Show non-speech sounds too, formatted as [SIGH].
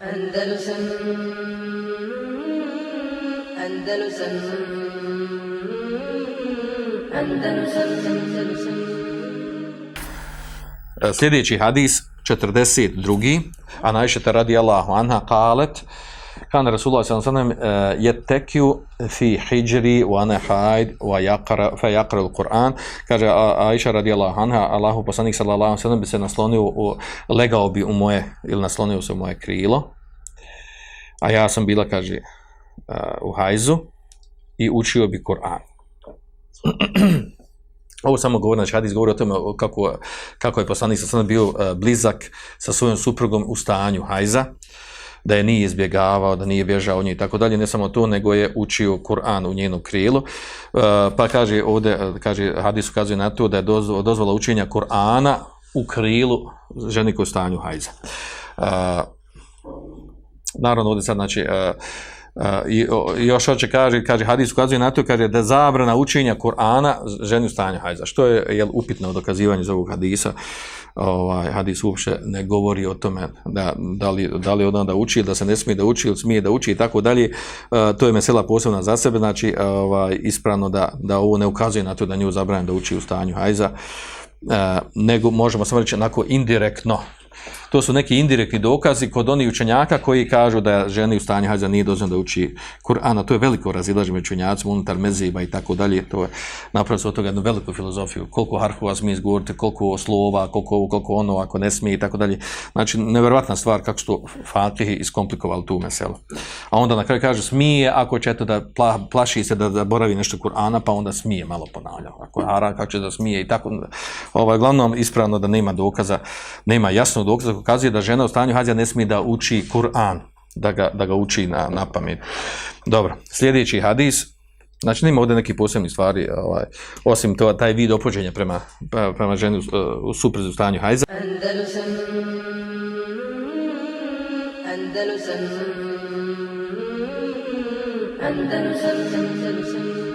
Andalusam Andalusam Andalusam Andalusam e, Sljedeći hadis 42. A najšeta radi Allahu anha kalet kan Rasulullah sallallahu alejhi ve sellem eh, yattakiu fi hijri wa ana haid wa yaqra fa yaqra al-Quran. Kaže Aisha radijallahu anha Allahu poslanik sallallahu alejhi ve sellem bi se naslonio u, legao bi u moje ili naslonio se u moje krilo. A ja sam bila kaže eh, u hajzu i učio bi Kur'an. [CLEARS THROAT] Ovo samo govori, znači hadis govori o tome kako, kako je poslanik sa bio eh, blizak sa svojom suprugom u stanju hajza da je nije izbjegavao, da nije bježao od nje i tako dalje, ne samo to, nego je učio Kur'an u njenu krilu. E, pa kaže ovdje, e, kaže, hadis ukazuje na to da je dozvola učenja Kur'ana u krilu ženi koji stanju hajza. Uh, naravno, ovdje sad, znači, i, još hoće kaže kaže hadis ukazuje na to kaže da zabrana učenja Kur'ana ženi u stanju hajza. Što je jel upitno dokazivanje za ovog hadisa? Ovaj hadis uopšte ne govori o tome da, da li, da li ona da uči da se ne smije da uči ili smije da uči i tako dalje. E, to je mesela posebna za sebe. Znači ovaj ispravno da, da ovo ne ukazuje na to da nju zabranjeno da uči u stanju hajza. E, nego možemo samo reći onako indirektno. To su neki indirektni dokazi kod onih učenjaka koji kažu da ženi u stanju hađa nije dozvoljeno da uči Kur'ana. To je veliko razilaženje među učenjacima unutar meziba i tako dalje. To je napravno od toga jednu veliku filozofiju. Koliko harfova smije izgovoriti, koliko slova, koliko ovo, koliko ono, ako ne smije i tako dalje. Znači, nevjerovatna stvar kako su to fakihi iskomplikovali tu meselu. A onda na kraju kaže smije ako će to da pla, plaši se da, da boravi nešto Kur'ana, pa onda smije malo ponavlja. Ako je haram, kako će da smije i tako. Ovaj, glavnom ispravno da nema dokaza, nema jasnog dokaza ukazuje da žena u stanju hađa ne smije da uči Kur'an, da ga, da ga uči na, na pamet. Dobro, sljedeći hadis, znači nema ovdje neki posebni stvari, ovaj, osim to, taj vid opođenja prema, pa, prema ženi u, u suprezi u stanju hađa. Andalusam, Andalusam, Andalusam, Andalusam, Andalusam.